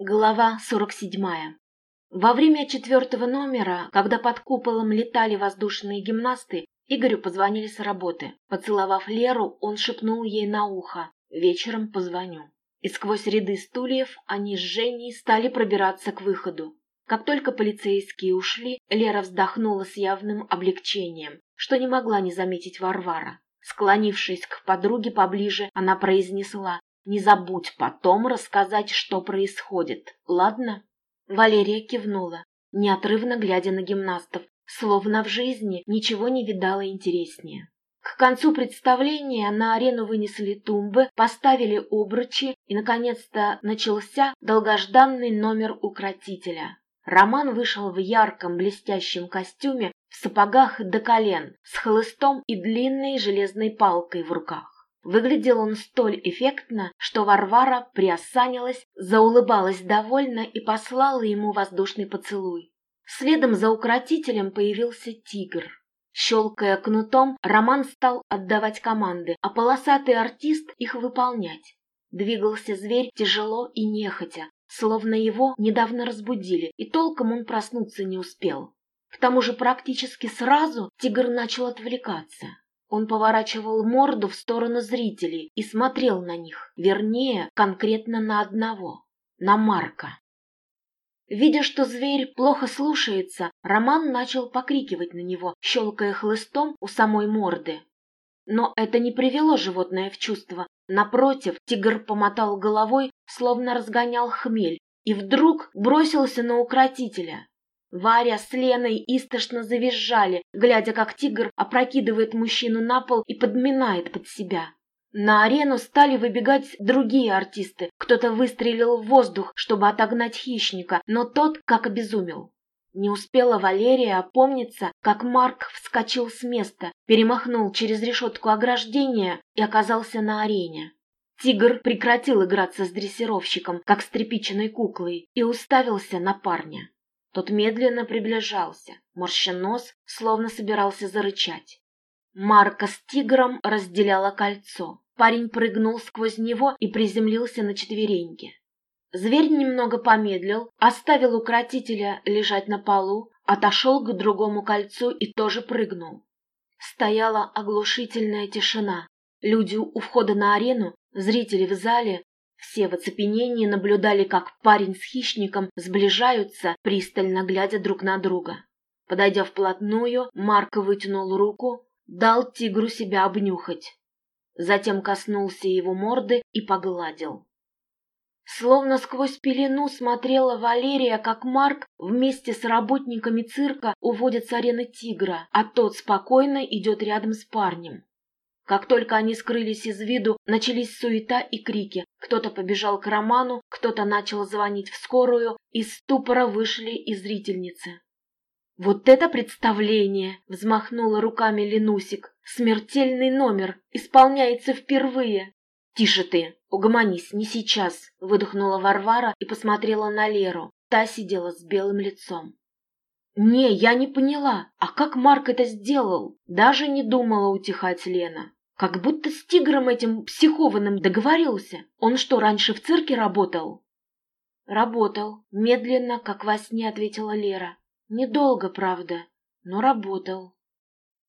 Глава 47. Во время четвертого номера, когда под куполом летали воздушные гимнасты, Игорю позвонили с работы. Поцеловав Леру, он шепнул ей на ухо «Вечером позвоню». И сквозь ряды стульев они с Женей стали пробираться к выходу. Как только полицейские ушли, Лера вздохнула с явным облегчением, что не могла не заметить Варвара. Склонившись к подруге поближе, она произнесла не забудь потом рассказать, что происходит, ладно?» Валерия кивнула, неотрывно глядя на гимнастов, словно в жизни ничего не видала интереснее. К концу представления на арену вынесли тумбы, поставили обручи, и, наконец-то, начался долгожданный номер укротителя. Роман вышел в ярком блестящем костюме, в сапогах до колен, с хлыстом и длинной железной палкой в руках. Выглядел он столь эффектно, что Варвара приосанилась, заулыбалась довольно и послала ему воздушный поцелуй. Следом за укротителем появился тигр. Щелкая кнутом, Роман стал отдавать команды, а полосатый артист их выполнять. Двигался зверь тяжело и нехотя, словно его недавно разбудили, и толком он проснуться не успел. К тому же практически сразу тигр начал отвлекаться. Он поворачивал морду в сторону зрителей и смотрел на них, вернее, конкретно на одного, на Марка. Видя, что зверь плохо слушается, Роман начал покрикивать на него, щелкая хлыстом у самой морды. Но это не привело животное в чувство. Напротив, тигр помотал головой, словно разгонял хмель, и вдруг бросился на укротителя. Варя с Леной истошно завизжали, глядя, как тигр опрокидывает мужчину на пол и подминает под себя. На арену стали выбегать другие артисты. Кто-то выстрелил в воздух, чтобы отогнать хищника, но тот как обезумел. Не успела Валерия опомниться, как Марк вскочил с места, перемахнул через решетку ограждения и оказался на арене. Тигр прекратил играться с дрессировщиком, как с тряпичной куклой, и уставился на парня. Тот медленно приближался, морща нос, словно собирался зарычать. Марка с тигром разделяло кольцо. Парень прыгнул сквозь него и приземлился на четвереньки. Зверь немного помедлил, оставил укротителя лежать на полу, отошел к другому кольцу и тоже прыгнул. Стояла оглушительная тишина. Люди у входа на арену, зрители в зале все в оцепенении наблюдали, как парень с хищником сближаются, пристально глядя друг на друга. Подойдя вплотную, Марк вытянул руку, дал тигру себя обнюхать. Затем коснулся его морды и погладил. Словно сквозь пелену смотрела Валерия, как Марк вместе с работниками цирка уводит с арены тигра, а тот спокойно идет рядом с парнем. Как только они скрылись из виду, начались суета и крики. Кто-то побежал к Роману, кто-то начал звонить в скорую, из ступора вышли и зрительницы. «Вот это представление!» — взмахнула руками Ленусик. «Смертельный номер! Исполняется впервые!» «Тише ты! Угомонись, не сейчас!» — выдохнула Варвара и посмотрела на Леру. Та сидела с белым лицом. «Не, я не поняла. А как Марк это сделал?» Даже не думала утихать Лена. Как будто с тигром этим психованным договорился. Он что, раньше в цирке работал? Работал. Медленно, как во сне, ответила Лера. Недолго, правда, но работал.